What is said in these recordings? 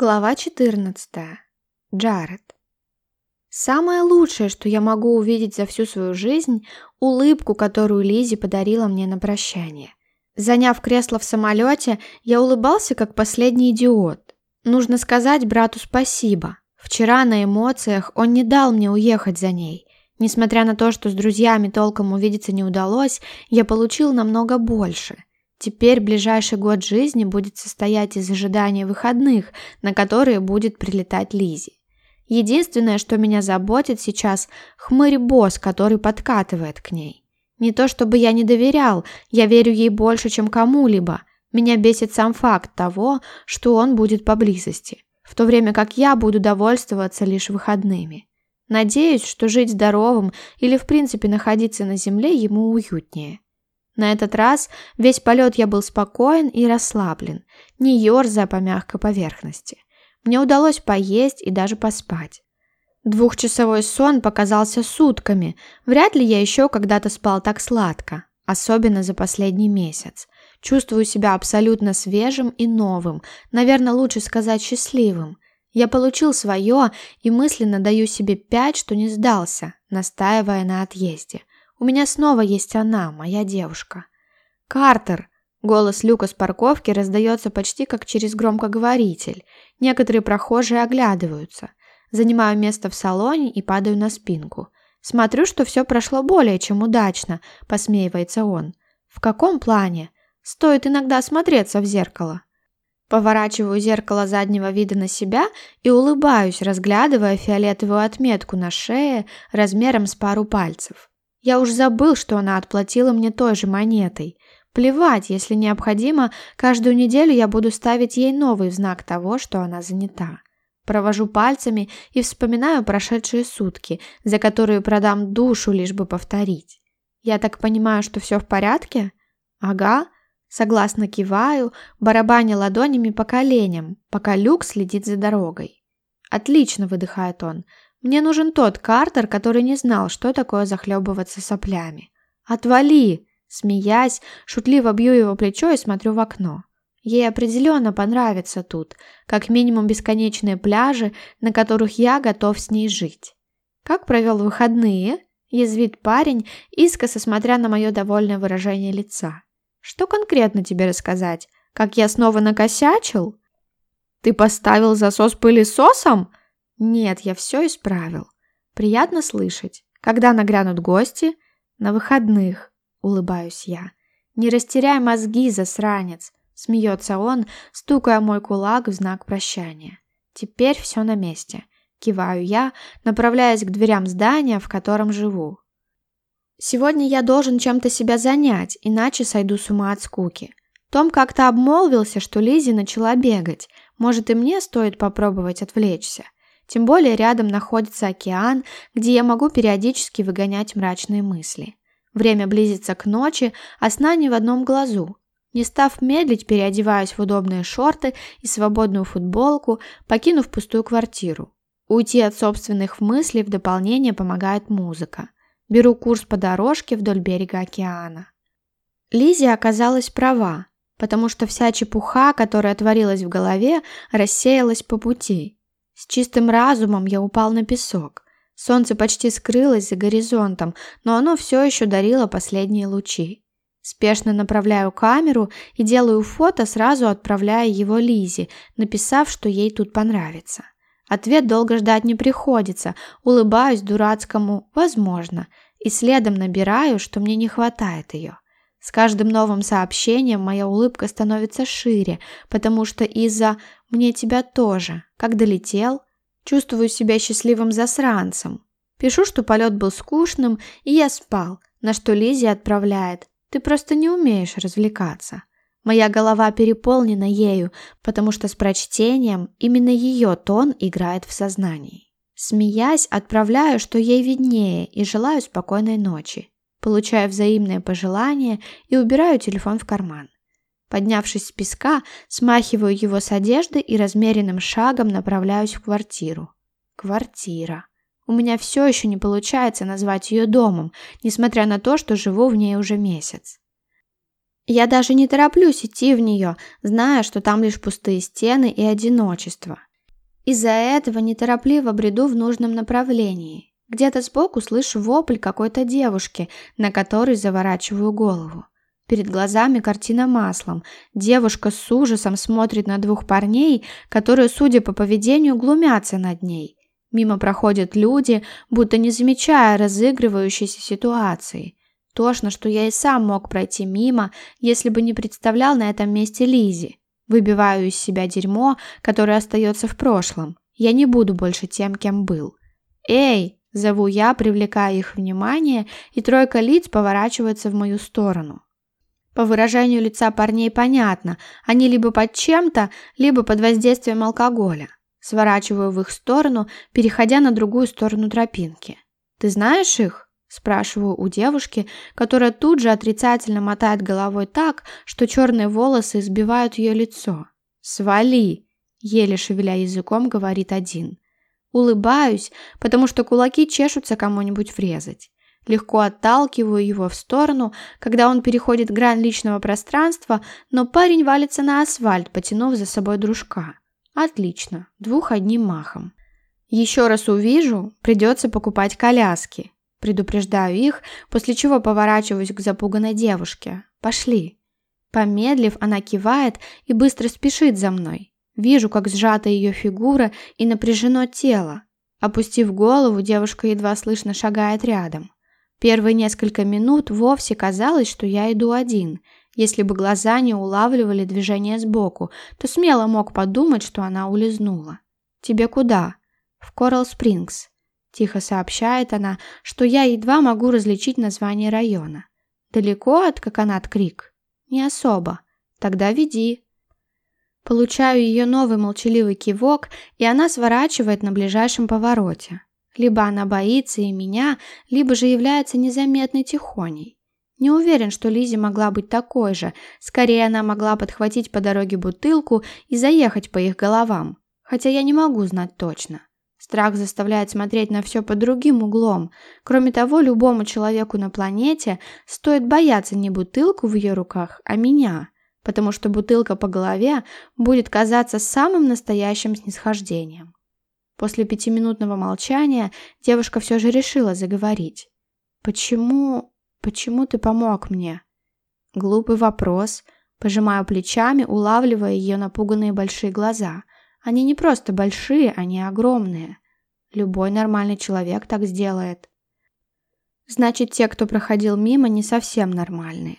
Глава 14. Джаред. Самое лучшее, что я могу увидеть за всю свою жизнь – улыбку, которую Лизи подарила мне на прощание. Заняв кресло в самолете, я улыбался, как последний идиот. Нужно сказать брату спасибо. Вчера на эмоциях он не дал мне уехать за ней. Несмотря на то, что с друзьями толком увидеться не удалось, я получил намного больше – Теперь ближайший год жизни будет состоять из ожидания выходных, на которые будет прилетать Лизи. Единственное, что меня заботит сейчас – хмырь-босс, который подкатывает к ней. Не то чтобы я не доверял, я верю ей больше, чем кому-либо. Меня бесит сам факт того, что он будет поблизости, в то время как я буду довольствоваться лишь выходными. Надеюсь, что жить здоровым или в принципе находиться на земле ему уютнее. На этот раз весь полет я был спокоен и расслаблен, не ерзая по мягкой поверхности. Мне удалось поесть и даже поспать. Двухчасовой сон показался сутками. Вряд ли я еще когда-то спал так сладко, особенно за последний месяц. Чувствую себя абсолютно свежим и новым, наверное, лучше сказать счастливым. Я получил свое и мысленно даю себе пять, что не сдался, настаивая на отъезде. У меня снова есть она, моя девушка. «Картер!» Голос Люка с парковки раздается почти как через громкоговоритель. Некоторые прохожие оглядываются. Занимаю место в салоне и падаю на спинку. Смотрю, что все прошло более чем удачно, посмеивается он. В каком плане? Стоит иногда осмотреться в зеркало. Поворачиваю зеркало заднего вида на себя и улыбаюсь, разглядывая фиолетовую отметку на шее размером с пару пальцев. Я уж забыл, что она отплатила мне той же монетой. Плевать, если необходимо, каждую неделю я буду ставить ей новый знак того, что она занята. Провожу пальцами и вспоминаю прошедшие сутки, за которые продам душу, лишь бы повторить. Я так понимаю, что все в порядке? Ага. Согласно киваю, барабаня ладонями по коленям, пока Люк следит за дорогой. «Отлично», — выдыхает он. Мне нужен тот Картер, который не знал, что такое захлебываться соплями. «Отвали!» Смеясь, шутливо бью его плечо и смотрю в окно. Ей определенно понравится тут, как минимум бесконечные пляжи, на которых я готов с ней жить. «Как провел выходные?» – язвит парень, искоса смотря на мое довольное выражение лица. «Что конкретно тебе рассказать? Как я снова накосячил?» «Ты поставил засос пылесосом?» Нет, я все исправил. Приятно слышать. Когда нагрянут гости? На выходных, улыбаюсь я. Не растеряй мозги, засранец, смеется он, стукая мой кулак в знак прощания. Теперь все на месте. Киваю я, направляясь к дверям здания, в котором живу. Сегодня я должен чем-то себя занять, иначе сойду с ума от скуки. Том как-то обмолвился, что Лизи начала бегать. Может, и мне стоит попробовать отвлечься. Тем более рядом находится океан, где я могу периодически выгонять мрачные мысли. Время близится к ночи, а сна не в одном глазу. Не став медлить, переодеваюсь в удобные шорты и свободную футболку, покинув пустую квартиру. Уйти от собственных мыслей в дополнение помогает музыка. Беру курс по дорожке вдоль берега океана. Лизи оказалась права, потому что вся чепуха, которая творилась в голове, рассеялась по пути. С чистым разумом я упал на песок. Солнце почти скрылось за горизонтом, но оно все еще дарило последние лучи. Спешно направляю камеру и делаю фото, сразу отправляя его Лизе, написав, что ей тут понравится. Ответ долго ждать не приходится, улыбаюсь дурацкому «возможно» и следом набираю, что мне не хватает ее. С каждым новым сообщением моя улыбка становится шире, потому что из-за «мне тебя тоже», как долетел, чувствую себя счастливым засранцем. Пишу, что полет был скучным, и я спал, на что Лизи отправляет «ты просто не умеешь развлекаться». Моя голова переполнена ею, потому что с прочтением именно ее тон играет в сознании. Смеясь, отправляю, что ей виднее, и желаю спокойной ночи. Получаю взаимные пожелания и убираю телефон в карман. Поднявшись с песка, смахиваю его с одежды и размеренным шагом направляюсь в квартиру. Квартира. У меня все еще не получается назвать ее домом, несмотря на то, что живу в ней уже месяц. Я даже не тороплюсь идти в нее, зная, что там лишь пустые стены и одиночество. Из-за этого неторопливо бреду в нужном направлении. Где-то сбоку слышу вопль какой-то девушки, на которой заворачиваю голову. Перед глазами картина маслом. Девушка с ужасом смотрит на двух парней, которые, судя по поведению, глумятся над ней. Мимо проходят люди, будто не замечая разыгрывающейся ситуации. Тошно, что я и сам мог пройти мимо, если бы не представлял на этом месте Лизи. Выбиваю из себя дерьмо, которое остается в прошлом. Я не буду больше тем, кем был. «Эй!» – зову я, привлекая их внимание, и тройка лиц поворачивается в мою сторону. По выражению лица парней понятно, они либо под чем-то, либо под воздействием алкоголя. Сворачиваю в их сторону, переходя на другую сторону тропинки. «Ты знаешь их?» – спрашиваю у девушки, которая тут же отрицательно мотает головой так, что черные волосы избивают ее лицо. «Свали!» – еле шевеля языком говорит один. Улыбаюсь, потому что кулаки чешутся кому-нибудь врезать. Легко отталкиваю его в сторону, когда он переходит грань личного пространства, но парень валится на асфальт, потянув за собой дружка. Отлично, двух одним махом. Еще раз увижу, придется покупать коляски. Предупреждаю их, после чего поворачиваюсь к запуганной девушке. Пошли. Помедлив, она кивает и быстро спешит за мной. Вижу, как сжата ее фигура и напряжено тело. Опустив голову, девушка едва слышно шагает рядом. Первые несколько минут вовсе казалось, что я иду один. Если бы глаза не улавливали движение сбоку, то смело мог подумать, что она улизнула. «Тебе куда?» «В Коралл Спрингс», – тихо сообщает она, что я едва могу различить название района. «Далеко от Коконат Крик?» «Не особо. Тогда веди». Получаю ее новый молчаливый кивок, и она сворачивает на ближайшем повороте. Либо она боится и меня, либо же является незаметной тихоней. Не уверен, что Лизи могла быть такой же. Скорее, она могла подхватить по дороге бутылку и заехать по их головам. Хотя я не могу знать точно. Страх заставляет смотреть на все под другим углом. Кроме того, любому человеку на планете стоит бояться не бутылку в ее руках, а меня, потому что бутылка по голове будет казаться самым настоящим снисхождением. После пятиминутного молчания девушка все же решила заговорить. «Почему... почему ты помог мне?» Глупый вопрос. Пожимаю плечами, улавливая ее напуганные большие глаза. Они не просто большие, они огромные. Любой нормальный человек так сделает. Значит, те, кто проходил мимо, не совсем нормальные.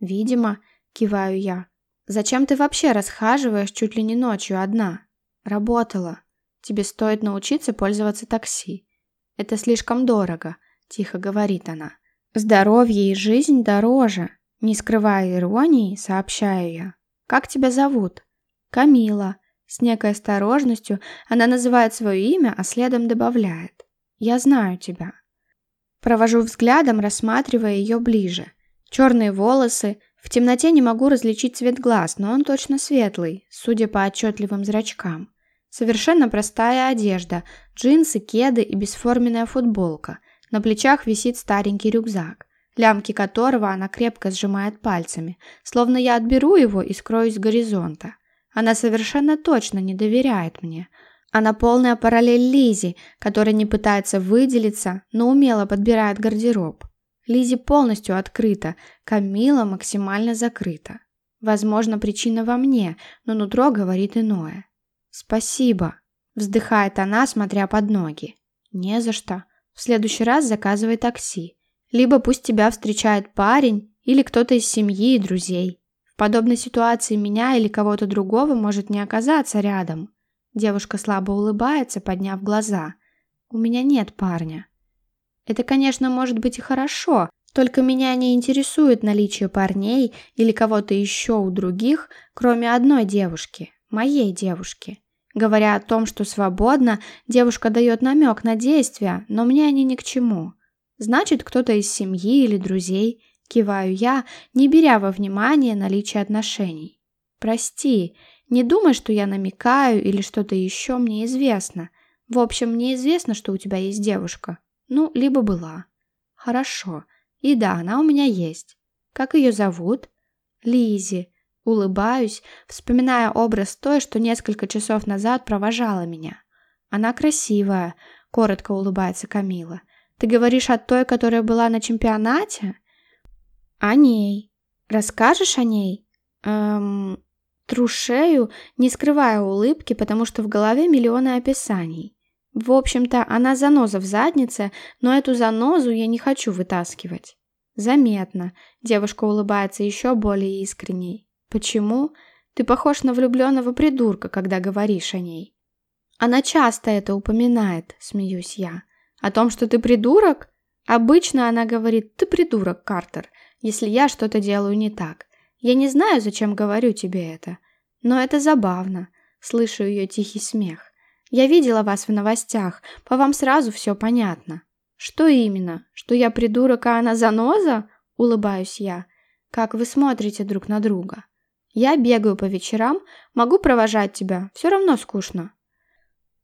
Видимо, киваю я. Зачем ты вообще расхаживаешь чуть ли не ночью одна? Работала. Тебе стоит научиться пользоваться такси. Это слишком дорого, тихо говорит она. Здоровье и жизнь дороже. Не скрывая иронии, сообщаю я. Как тебя зовут? Камила. С некой осторожностью она называет свое имя, а следом добавляет. Я знаю тебя. Провожу взглядом, рассматривая ее ближе. Черные волосы, в темноте не могу различить цвет глаз, но он точно светлый, судя по отчетливым зрачкам. Совершенно простая одежда, джинсы, кеды и бесформенная футболка. На плечах висит старенький рюкзак, лямки которого она крепко сжимает пальцами, словно я отберу его и скроюсь с горизонта. Она совершенно точно не доверяет мне. Она полная параллель Лизи, которая не пытается выделиться, но умело подбирает гардероб. Лизи полностью открыта, Камила максимально закрыта. Возможно, причина во мне, но нутро говорит иное. «Спасибо», – вздыхает она, смотря под ноги. «Не за что. В следующий раз заказывай такси. Либо пусть тебя встречает парень или кто-то из семьи и друзей. В подобной ситуации меня или кого-то другого может не оказаться рядом». Девушка слабо улыбается, подняв глаза. «У меня нет парня». Это, конечно, может быть и хорошо, только меня не интересует наличие парней или кого-то еще у других, кроме одной девушки, моей девушки. Говоря о том, что свободно, девушка дает намек на действия, но мне они ни к чему. Значит, кто-то из семьи или друзей, киваю я, не беря во внимание наличие отношений. Прости, не думай, что я намекаю или что-то еще мне известно. В общем, мне известно, что у тебя есть девушка. Ну, либо была. Хорошо. И да, она у меня есть. Как ее зовут? Лизи. Улыбаюсь, вспоминая образ той, что несколько часов назад провожала меня. Она красивая, коротко улыбается Камила. Ты говоришь о той, которая была на чемпионате? О ней. Расскажешь о ней? Эм... Трушею, не скрывая улыбки, потому что в голове миллионы описаний. В общем-то, она заноза в заднице, но эту занозу я не хочу вытаскивать. Заметно. Девушка улыбается еще более искренней. Почему? Ты похож на влюбленного придурка, когда говоришь о ней. Она часто это упоминает, смеюсь я. О том, что ты придурок? Обычно она говорит «ты придурок, Картер», если я что-то делаю не так. Я не знаю, зачем говорю тебе это. Но это забавно. Слышу ее тихий смех. Я видела вас в новостях, по вам сразу все понятно. Что именно? Что я придурок, а она заноза? Улыбаюсь я. Как вы смотрите друг на друга? Я бегаю по вечерам, могу провожать тебя, все равно скучно.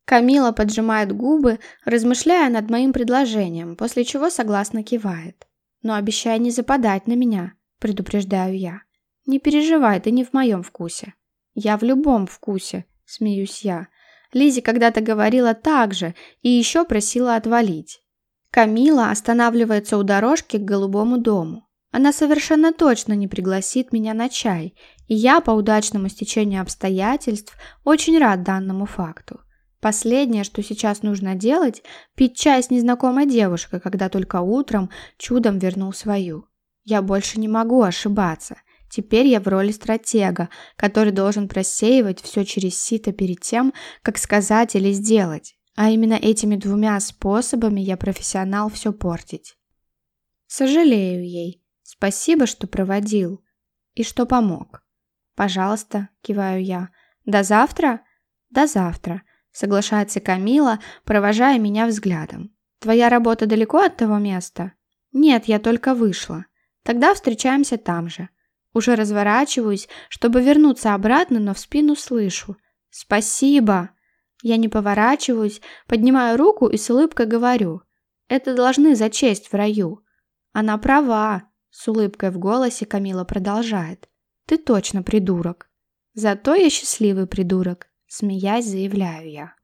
Камила поджимает губы, размышляя над моим предложением, после чего согласно кивает. «Но обещай не западать на меня», — предупреждаю я. «Не переживай, ты не в моем вкусе». «Я в любом вкусе», — смеюсь я. Лизи когда-то говорила так же и еще просила отвалить. Камила останавливается у дорожки к голубому дому. Она совершенно точно не пригласит меня на чай, и я, по удачному стечению обстоятельств, очень рад данному факту. Последнее, что сейчас нужно делать, пить чай с незнакомой девушкой, когда только утром чудом вернул свою. Я больше не могу ошибаться. Теперь я в роли стратега, который должен просеивать все через сито перед тем, как сказать или сделать. А именно этими двумя способами я профессионал все портить. Сожалею ей. Спасибо, что проводил. И что помог. Пожалуйста, киваю я. До завтра? До завтра. Соглашается Камила, провожая меня взглядом. «Твоя работа далеко от того места?» «Нет, я только вышла. Тогда встречаемся там же». Уже разворачиваюсь, чтобы вернуться обратно, но в спину слышу. «Спасибо!» Я не поворачиваюсь, поднимаю руку и с улыбкой говорю. «Это должны зачесть в раю». «Она права», — с улыбкой в голосе Камила продолжает. «Ты точно придурок». «Зато я счастливый придурок». Смеясь, заявляю я.